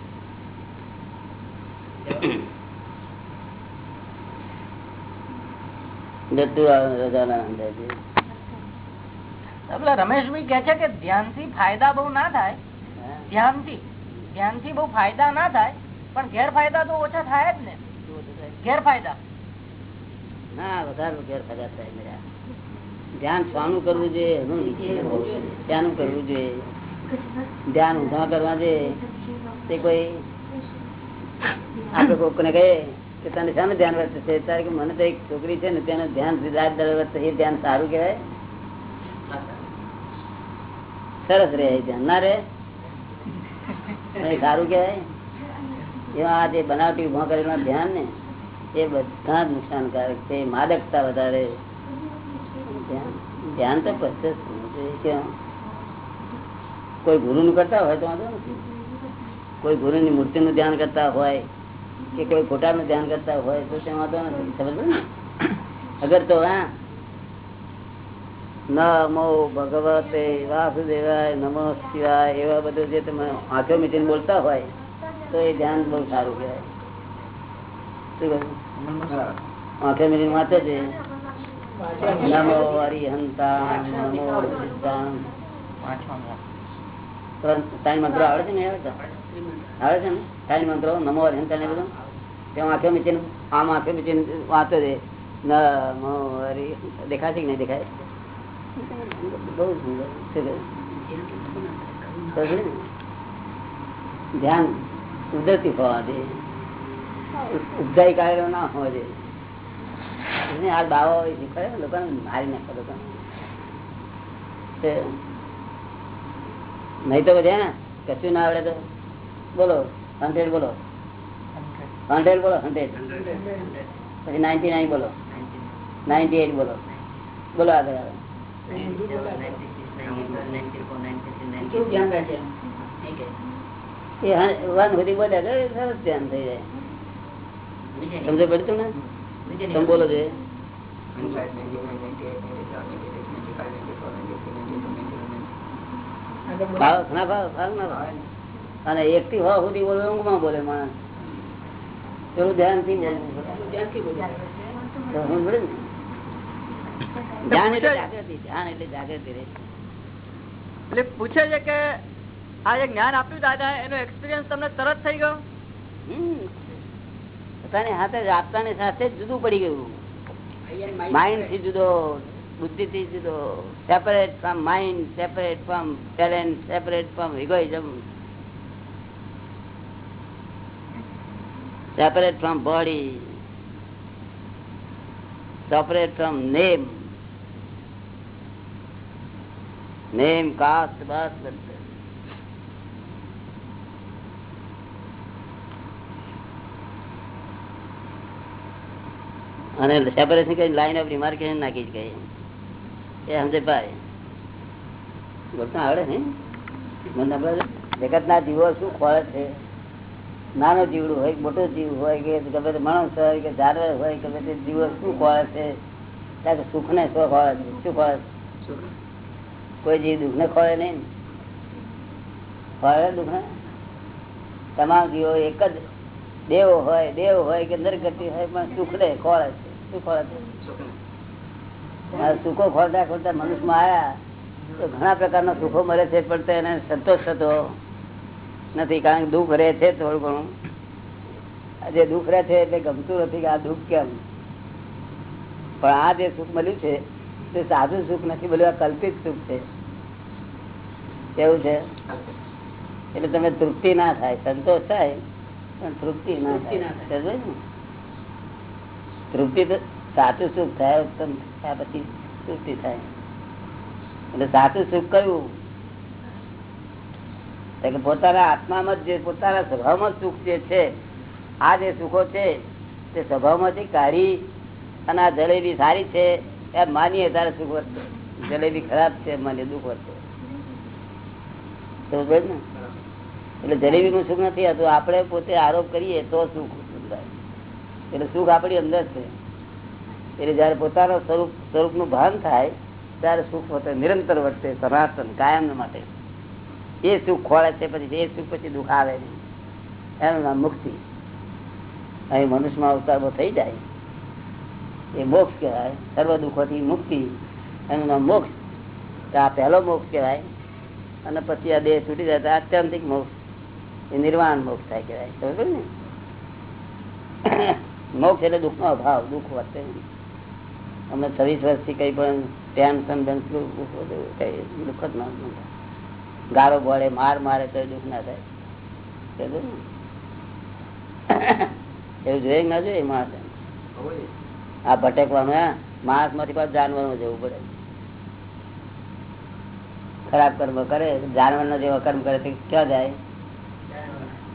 રમેશભાઈ કે છે કે ધ્યાનથી ફાયદા બહુ ના થાય. ધ્યાનથી. ધ્યાનથી બહુ ફાયદા ના થાય પણ ગેરફાયદા તો ઓછા થાય જ ને. ગેરફાયદા. ના વધારે ગેરફાયદા થાય ધ્યાન સ્વાનું કરવું જોઈએ એનું ત્યાંનું કરવું જોઈએ. ધ્યાન ઊંધા કરવા છે તે કોઈ આપડે કોકને કહે કે તને શાનું ધ્યાન વર્તે છે? તારે કે મને તો એક છોકરી છે ને તેનું ધ્યાન રાત દર વર્તે એ ધ્યાન સારું કહેવાય. સરસ રે ધ્યાન. ના રે સારું કહેવાય. એવા આ જે બનાવટી ઊભા કરેલા ધ્યાન ને, એ બધા જ નુકસાનકારક છે. માદકતા વધારે. ધ્યાન તો તો પચીસ કોઈ ગુરુ નું કરતા હોય તો વાંધો નથી. કોઈ ગુરુ ની મૂર્તિ નું ધ્યાન કરતા હોય કે કોઈ ખોટા નું ધ્યાન કરતા હોય તો તેમાં વાંધો નથી. સમજ ને? અગર તો હા. નમો ભગવતે વાસુદેવાય નમો શિવાય એવા બધું જે તમે આંખો મીટીને બોલતા હોય તો એ ધ્યાન બહુ સારું કહેવાય. આંખે મીટીને વાંચે છે? નમો હરિહંતા નમો સિદ્ધાંત મંત્રો આવડે છે ને આવડે છે? ને? ત્રણ મંત્રો, નમો હરિહંતા તને બધું? તેમાં આંખે મીચીને, આમ આંખે મીચીને વાંચો છે. દેખાય છે કે નહીં દેખાય? બહુ સુંદર? ધ્યાન કુદરતી હોવા દે ઉપજાઈ કાઢેલો ના હોવા દે આ બાવો શીખવાડે લોકોને મારી નાખે, લોકોને. નહીં તો બધા કશું ના આવડે તો. બોલો હંડ્રેડ બોલો. હંડ્રેડ બોલો હંડ્રેડ પછી નાઇન્ટી નાઇન બોલો. નાઇન્ટી એટ બોલો. બોલો આગળ આવે વન સુધી કરે સરસ ધ્યાન થઈ જાય. સમજ પડતું ને તમે બોલો છે ભાવ ના ભાવ ભાવ ના ભાવ અને એક થી હવા સુધી બોલે ઊંઘમાં બોલે માણસ? એવું ધ્યાનથી ધ્યાનથી બોલો. ધ્યાન એટલે જાગૃતિ ધ્યાન એટલે જાગૃતિ રહે. એટલે પૂછે છે કે આ જે જ્ઞાન આપ્યું દાદા એનો એક્સપિરિયન્સ તમને તરત થઈ ગયો? હમ. પોતાની હાથે આપતાની સાથે જ જુદું પડી ગયું. માઇન્ડથી જુદો બુદ્ધિ જુદો separate from mind separate from talent separate from egoism separate from body separate from name name caste બસ અને સેપરેશન કઈ લાઈન ઓફ રિમાર્કેશન નાખી જ ગઈ એ સમજે ભાઈ બોલતા આવડે ને મને આપણે જગતના જીવો શું ખોળે છે? નાનો જીવડું હોય મોટો જીવ હોય કે ગમે તે માણસ હોય કે જાનવર હોય ગમે તે જીવો શું ખોળે છે? ત્યાં સુખ ને શું ખોળે છે? શું ખોળે છે? કોઈ જીવ દુઃખ ને ખોળે નહીં. ખોળે દુઃખ ને તમામ જીવો એક જ દેવ હોય દેવ હોય કે નરગતિ હોય પણ સુખ ને ખોળે છે. શું ખોળે છે? સુખો ખોરતા ખોલતા મનુષ્યમાં આવ્યા તો ઘણા પ્રકારના સુખો મળે છે પણ તેને સંતોષ થતો નથી કારણ કે દુઃખ રહે છે થોડું ઘણું. જે દુઃખ રહે છે એટલે ગમતું નથી કે આ દુઃખ કેમ? પણ આ જે સુખ મળ્યું છે તે સાધુ સુખ નથી મળ્યું આ કલ્પિત સુખ છે. કેવું છે? એટલે તમે તૃપ્તિ ના થાય સંતોષ થાય પણ તૃપ્તિ ના થાય. તૃપ્તિ તો સાચું સુખ થાય, ઉત્તમ થયા, પછી તૃપ્તિ થાય. એટલે સાચું સુખ કયું? એટલે પોતાના આત્મામાં જ પોતાના સ્વભાવમાં સુખ જે છે, આ જે સુખો છે, તે સ્વભાવમાંથી કાઢી અને આ જલેબી સારી છે, એમ માનીએ તારે સુખ વધશે જલેબી ખરાબ છે માનીએ દુઃખ વધશે ને? એટલે જલેબી નું સુખ નથી હતું આપણે પોતે આરોપ કરીએ તો સુખ એટલે સુખ આપણી અંદર છે. એટલે જયારે પોતાનો સ્વરૂપ સ્વરૂપનું ભાન થાય, ત્યારે સુખ વધે નિરંતર વધશે સનાતન, કાયમ માટે. એ સુખ ખોળે છે પછી, એ સુખ પછી દુઃખ આવે એનું નામ મુક્તિ. અહીં મનુષ્યમાં અવતાર થઈ જાય. એ મોક્ષ કહેવાય. સર્વ દુઃખોથી મુક્તિ. એનું નામ મોક્ષ. આ પહેલો મોક્ષ કહેવાય. અને પછી આ દેહ છૂટી જાય આત્યંતિક મોક્ષ. એ નિર્વાણ મોક્ષ થાય કહેવાય. સમજ ને? મોક્ષ એટલે દુઃખનો અભાવ. દુઃખ વધશે. અમે છવ્વીસ વર્ષથી કઈ પણ ટેન્શન કઈ દુઃખ જ ના. ગાળો બોળે માર મારે તો દુઃખ ના થાય? એવું જોઈએ ના જોઈએ માણસ આ ભટકવાનું હા. માણસમાંથી પાછું જાનવર જવું પડે. ખરાબ કર્મ કરે જાનવર ના જેવા કર્મ કરે તો ક્યાં જાય?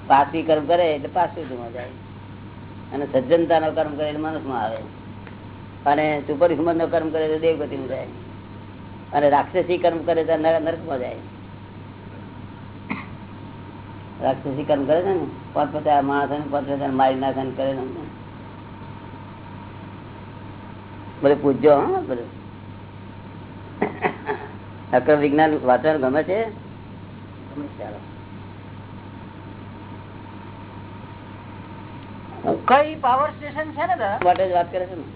પાપી કર્મ કરે એટલે પાસી જાય. અને સજ્જનતા નો કર્મ કરે એટલે મનુષ્યમાં આવે. અને સુપર હ્યુમન નો કર્મ કરે તો દેવગતિ માં જાય અને રાક્ષસી કર્મ કરે તો નરકમાં જાય. રાક્ષસી કર્મ કરે છે ને? પાંચ પચાસ માણસ પાંચ પચાસ મારી નાખે કરે ને બધું પૂછજો હા બધું. અક્રમ વિજ્ઞાન વાંચવાનું ગમે છે? ચાલો. કઈ પાવર સ્ટેશન છે ને માટે જ વાત કરે છે ને?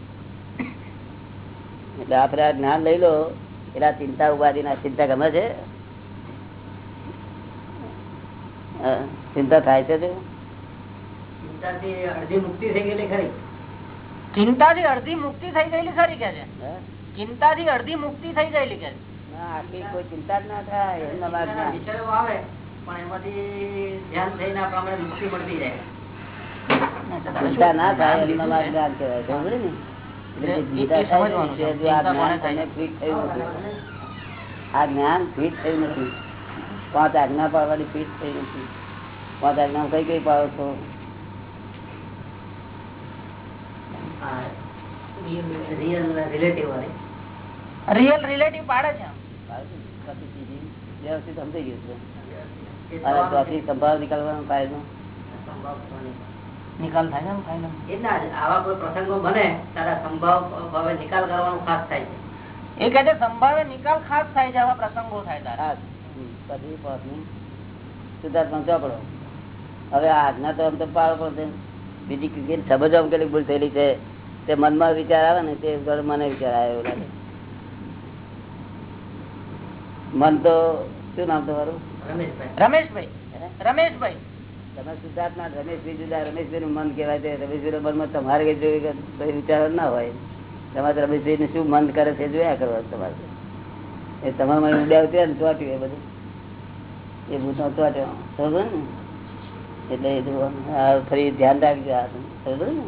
એટલે આપડે આ જ્ઞાન લઈ લો એટલે આ ચિંતા ઉપાધિ ના ચિંતા ગમે છે? ચિંતા થાય છે અડધી મુક્તિ થઈ ગયેલી ખરી. ચિંતાથી અડધી મુક્તિ થઈ ગયેલી ખરી કે છે? હા? ચિંતાથી અડધી મુક્તિ થઈ ગયેલી કે આટલી કોઈ ચિંતા જ ના થાય એમના આવે પણ એમાંથી ધ્યાન થઈને આ મુક્તિ મળતી જાય ચિંતા ના થાય એમના માં કહેવાય સમજે ને? આ જ્ઞાન ફીટ થયું નથી. આ જ્ઞાન ફિટ થયું નથી. પાંચ આજ્ઞા પાડવાની ફીટ થઈ નથી. પાંચ આજ્ઞા કઈ કઈ પાડો છો? રિયલ રિલેટિવ વાળી. રિયલ રિલેટિવ પાડે છે વ્યવસ્થિત સમજાઈ ગયું છે. સંભાવ નીકળવાનો ફાયદો નિકાલ થાય છે ને ફાઇનલ એટલા આવા કોઈ પ્રસંગો બને ત્યારે સંભાવ ભાવે નિકાલ કરવાનો ખાસ થાય છે. એ કહે છે સંભાવે નિકાલ ખાસ થાય છે આવા પ્રસંગો થાય તારા. પછી પાંચમી સિદ્ધાર્થમાં ચોપડો હવે આજના તો આમ તો પાડો પણ બીજી કેટલી સમજવામાં કેટલી ભૂલ થયેલી છે. તે મનમાં વિચાર આવે ને તે મને વિચાર આવે એવું લાગે. મન તો શું નામ તમારું? રમેશભાઈ. રમેશભાઈ. તમે શુદ્ધાત્મા રમેશભાઈ જુદા રમેશભાઈ નું મન કહેવાય છે. રમેશભાઈ નું મનમાં તમારે કઈ જોયું કઈ વિચાર ના હોય. તમારે રમેશભાઈ ને શું મન કરે છે જોયા કરો તમારે. એ તમારા મને ઉડ્યા ઉતર્યા ને ચોટ્યું એ બધું. એ ભૂતો ચોટ્યો. સમજો ને? એટલે ફરી ધ્યાન રાખજો આ સમજો ને?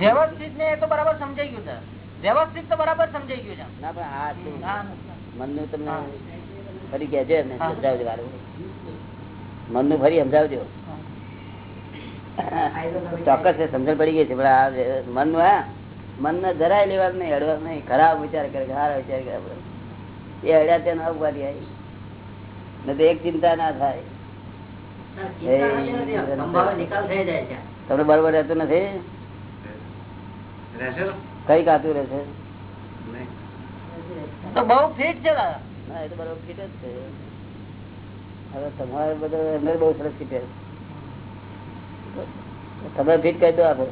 વ્યવસ્થિત ને એ તો બરાબર સમજાઈ ગયું છે. વ્યવસ્થિત તો બરાબર સમજાઈ ગયું છે. ના પણ આ. મનનું તમને ફરી કહેજો ને સમજાવજો વારું મનનું ફરી સમજાવજો. ચોક્કસ છે સમજણ પડી ગઈ છે પણ આ મનનું હા મન ને જરાય લેવા નહીં અડવા નહીં ખરાબ વિચાર કરે સારા વિચાર કરે એ અડ્યા ત્યાં ના ને તો એક ચિંતા ના થાય. નિકાલ થઈ જાય છે. તમને બરોબર રહેતું નથી? કઈ કાતું રહેશે? તો બહુ ફિટ છે દાદા. ના એ તો બરોબર ફિટ જ છે. હવે તમારે બધું અંદર બહુ સરસ તમે ફીટ કહી દો આપણે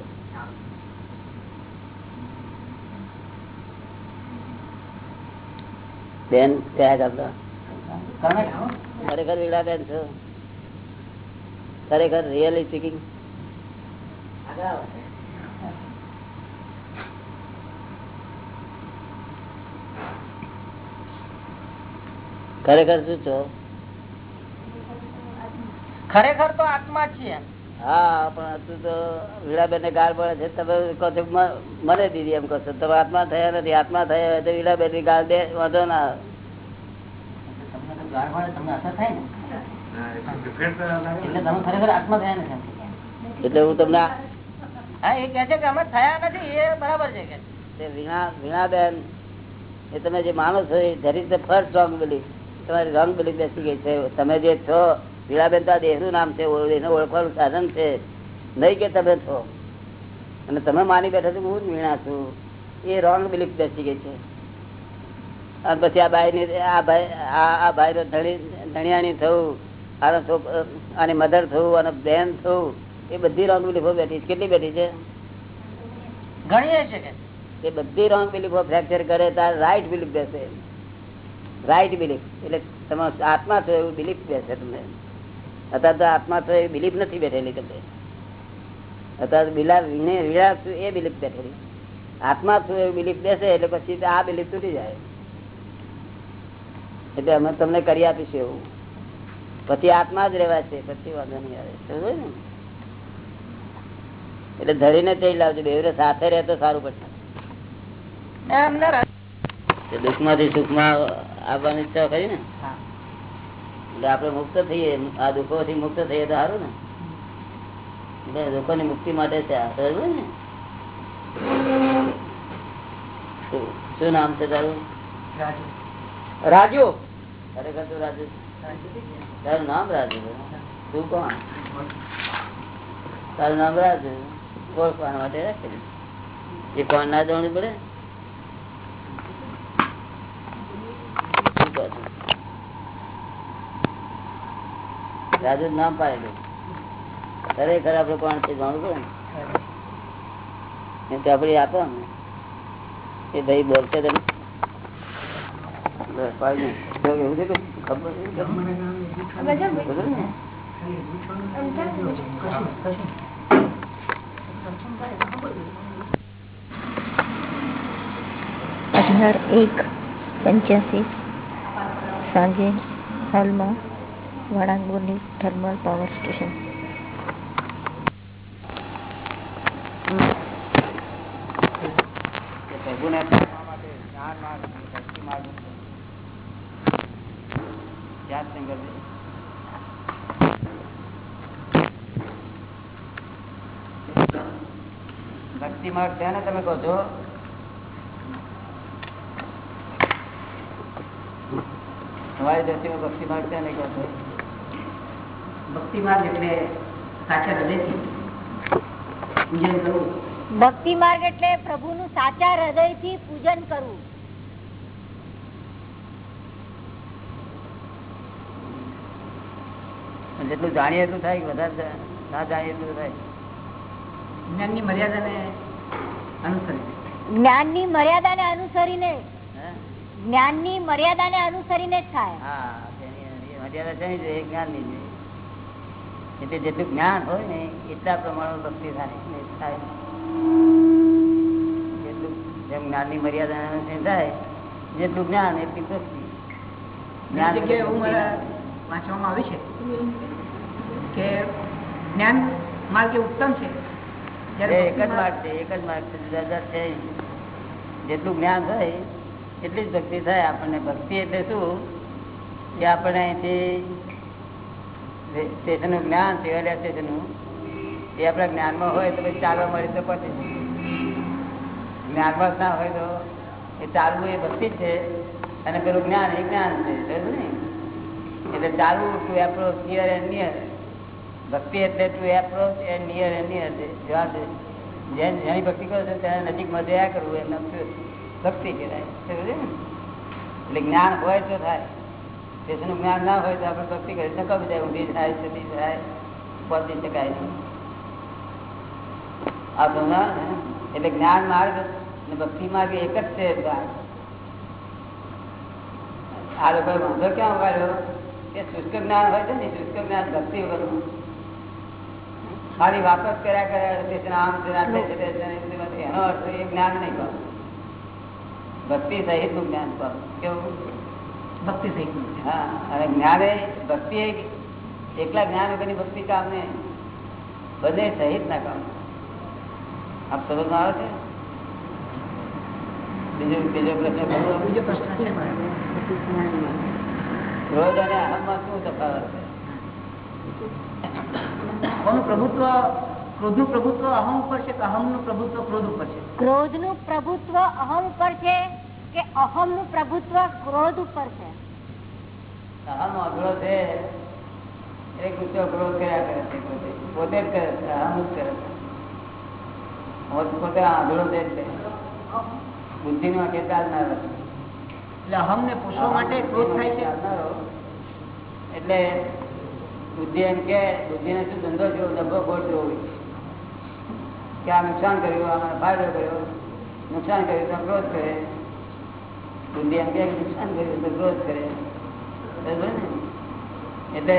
બેન ત્યાં કરતા ખરેખર વીડા બેન છો. ખરેખર રિયલી સ્પીકિંગ ખરેખર શું છો? ખરેખર તો આત્મા છીએ. હા પણ તું તો વીડાબેન ને ગાળ પડે છે. તમે કહો છો મને દીધી એમ કહો છો. તમે આત્મા થયા નથી. આત્મા થયા હોય તો વીડાબેનની ગાળ દે વાંધો ના આવે. તમને તો ગાળ વાળે તમને અસર થાય ને? એટલે તમે ખરેખર આત્મા થયા નથી એટલે હું તમને હા એ કે છે કે અમે થયા નથી એ બરાબર છે કે. વીણા વીણાબેન એ તમે જે માણસ છો એ ધરી ફર્સ્ટ રોંગ બિલીફ. તમારી રોંગ બિલીફ બેસી ગઈ છે. તમે જે છો વીણાબેન તો આ દેહનું નામ છે એને ઓળખવાનું સાધન છે. નહીં કે તમે છો. અને તમે માની બેઠા છો હું જ વીણા છું. એ રોંગ બિલીફ બેસી ગઈ છે. અને પછી આ ભાઈ ની આ ભાઈ આ આ ભાઈ ધણિયાણી થવું આનો આની મધર થવું અને બેન થવું એ બધી રોંગ બિલીફો બેઠી છે. કેટલી બેઠી છે? ઘણી છે કે? એ બધી રોંગ બિલીફો ફ્રેક્ચર કરે તાર રાઈટ બિલીફ બેસે. રાઈટ બિલીફ એટલે તમે આત્મા છો એવું બિલીફ બેસે તમને. અત્યારે તો આત્મા તો એ બિલીફ નથી બેઠેલી કદાચ. અત્યારે બિલા વિને વિડા છું એ બિલીફ બેઠેલી. આત્મા છું એવું બિલીફ બેસે એટલે પછી આ બિલીફ તૂટી જાય. એટલે અમે તમને કરી આપીશું એવું. પછી આત્મા જ રહેવા છે પછી વાંધો નહીં આવે. ને? એટલે ધરીને જઈ લાવજો બે સાથે રહે તો સારું પડશે. દુઃખમાંથી સુખમાં આવવાની ઈચ્છા કરી ને? હા. એટલે આપડે મુક્ત થઈએ. આ દુઃખો થી મુક્ત થઈએ તો સારું ને. એટલે દુઃખો ની મુક્તિ માટે છે આ. બરાબર ને? શું- નામ છે તારું? રાજુ. ખરેખર તું રાજુ તારું નામ રાજુ. તું કોણ? તારું નામ રાજુ. ઓળખવા માટે રાખેલું એ કોણ ના જવાનું પડે? શું કહો છો? રાજુ જ નામ પાડેલું ખરેખર આપડે કોણ છે જાણવું પડે ને? એમ તો આપડે આપો ને. એ ભાઈ બોલશે તો બસ, પાડી દે. એવું છે કે? ખબર બરોબર ને? અઢાર એક પંચ્યાસી સાંજે હોલમાં વળાંગોની થર્મલ પાવર સ્ટેશન કે પ્રભુને પામવા માટે જ્ઞાન માર્ગ, ભક્તિ માર્ગ છે. યાદ નહીં કરજો. ભક્તિ માર્ગ છે ને તમે કહો છો તમારી દ્રષ્ટિમાં ભક્તિ માર્ગ છે ને કહો છો ભક્તિ માર્ગ એટલે સાચા હૃદયથી. પૂજન કરવું. ભક્તિ માર્ગ એટલે પ્રભુનું સાચા હૃદયથી પૂજન કરવું. જેટલું જાણીએ એટલું થાય વધારે ના જાણીએ એટલું થાય. મર્યાદા મર્યાદાને અનુસરી. ને મર્યાદાને અનુસરીને હે? જ્ઞાનની મર્યાદાને અનુસરીને જ થાય. હા મર્યાદા છે જ્ઞાનની એટલે જેટલું જ્ઞાન હોય ને એટલા પ્રમાણે ભક્તિ થાય જેટલું જેમ જ્ઞાનની મર્યાદા થાય જેટલું જ્ઞાન એટલી ભક્તિ. જ્ઞાન એવું મારા વાંચવામાં આવ્યું છે કે જ્ઞાન માર્ગ એ ઉત્તમ છે. એક જ માર્ગ છે એક જ માર્ગ છે જુદા જુદા છે. જેટલું જ્ઞાન થાય એટલી જ ભક્તિ થાય આપણને. ભક્તિ એટલે શું? કે આપણે અહીંથી સ્ટેશનનું જ્ઞાન સેવાલિયા સ્ટેશનનું એ આપણા જ્ઞાનમાં હોય તો પછી ચાલવા મળે તો પછી. જ્ઞાનમાં ના હોય તો એ ચાલવું એ ભક્તિ છે. અને પેલું જ્ઞાન એ જ્ઞાન છે ને? એટલે ચાલવું to approach near and near ભક્તિ એટલે to approach and near and near છે જવાબ છે. જેમ જેની ભક્તિ કરો છો તેને નજીકમાં જયા કરવું એમ ભક્તિ કહેવાય ને? એટલે જ્ઞાન હોય તો થાય. તેનું જ્ઞાન ના હોય તો આપણે ભક્તિ કરી ન કમી જાય ઊંધી થાય સીધી થાય પહોંચી શકાય નહીં આ સમજાય ને? એટલે જ્ઞાન માર્ગ અને ભક્તિ માર્ગ એક જ છે માર્ગ. આ લોકો વાંધો ક્યાં ઉગાડ્યો કે શુષ્ક જ્ઞાન હોય છે ને શુષ્ક જ્ઞાન ભક્તિ વગરનું ખાલી વાતો જ કર્યા કર્યા તે છે ને આમ છે ને આ છે તે છે ને એ બધી વાત. એનો અર્થ એ જ્ઞાન નહીં પામવું ભક્તિ સહિતનું જ્ઞાન પામવું કેવું ભક્તિ સહિત હા અને જ્ઞાને ભક્તિ એક એકલા જ્ઞાન વગરની ભક્તિ કામ ને બધે સહિત ના કામ આપ સમજમાં આવે છે બીજો બીજો પ્રશ્ન ખરો? બીજો પ્રશ્ન છે મારે ક્રોધ અને અહમમાં શું તફાવત છે કોનું પ્રભુત્વ ક્રોધનું પ્રભુત્વ અહમ ઉપર છે કે અહમનું પ્રભુત્વ ક્રોધ ઉપર છે ક્રોધનું પ્રભુત્વ અહમ ઉપર છે કે અહમનું પ્રભુત્વ ક્રોધ ઉપર છે. અહમ અઘરો છે એ ગુસ્સો ક્રોધ કર્યા કરે છે પોતે જ કરે છે અહમ જ કરે છે. પોતે આંધળો છે. બુદ્ધિ નો કે ચાલનારો એટલે અહમને પોષવા માટે ક્રોધ થાય છે? એટલે બુદ્ધિ એમ કે બુદ્ધિ ને શું ધંધો જેવો ડબ્બો ખોટો હોય કે આ નુકસાન કર્યું આમાં ફાયદો કર્યો નુકસાન કર્યું તો ક્રોધ કરે. બુદ્ધિ એમ કે નુકસાન કર્યું તો ક્રોધ કરે. એટલે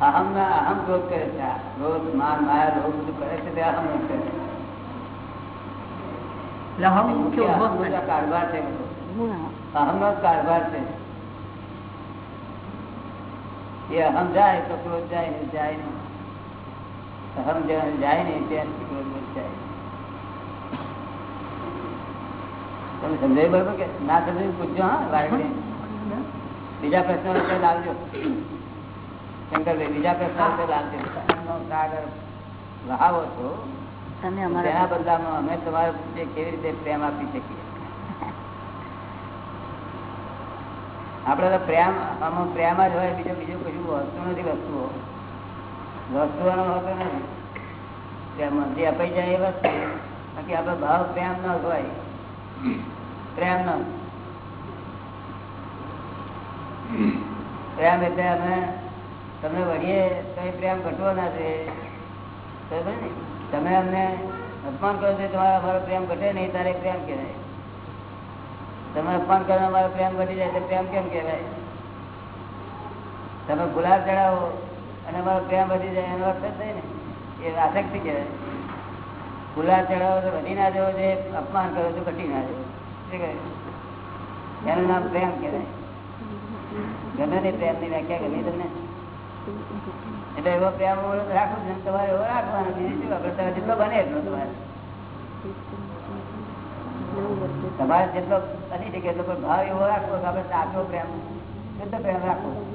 અહમ ના અહમ ક્રોધ કરે છે ક્રોધ માન માયા લોભ બધું કરે છે તે અહમ જ કરે. કારભાર છે. અહમ નો કારભાર છે. એ અહમ જાય તો ક્રોધ જાય જાય નહીં અહમ જાય નહીં ત્યાં ક્રોધ જાય. તમે સમજાય બરોબર કે ના સમજાયું પૂછજો હા વારકરી. બીજા પ્રશ્ન વચ્ચે લાવજો. શંકરભાઈ બીજા પ્રશ્ન વચ્ચે લાવજો. સાગર વહાવો છો તેના બદલામાં અમે તમારે કેવી રીતે પ્રેમ આપી શકીએ? આપડે તો પ્રેમ આમાં પ્રેમ જ હોય બીજું બીજું કશું વસ્તુ નથી વસ્તુઓ. વસ્તુઓનો હોતો નથી. પ્રેમ જે અપાઈ જાય એ વસ્તુ. બાકી આપડે ભાવ પ્રેમ ન હોય. પ્રેમ ન પ્રેમ એટલે અમે તમને વળીએ તો એ પ્રેમ ઘટવો ના જોઈએ ને? તમે અમને અપમાન કરો છો તમારા અમારો પ્રેમ ઘટે નહીં તારે પ્રેમ કહેવાય. તમે અપમાન કરો અમારો પ્રેમ ઘટી જાય તો પ્રેમ કેમ કહેવાય? તમે ગુલાબ ચડાવો અને અમારો પ્રેમ વધી જાય એનો અર્થ થાય ને. એ આસક્તિ કહેવાય. ગુલાબ ચડાવો તો વધી ના જવો છે અપમાન કરો તો ઘટી ના જવો? એનું નામ પ્રેમ કહેવાય. ગમે તે પ્રેમની વ્યાખ્યા ગમી તમને? એટલે એવો પ્રેમ રાખવું છે તમારે એવો રાખવાનો બીજું શું આપડે તમારે જેટલો બને એટલો તમારે. તમારે જેટલો બની શકે એટલો પણ ભાવ એવો રાખવો કે આપણે સાચો પ્રેમ, શુદ્ધ પ્રેમ રાખવો.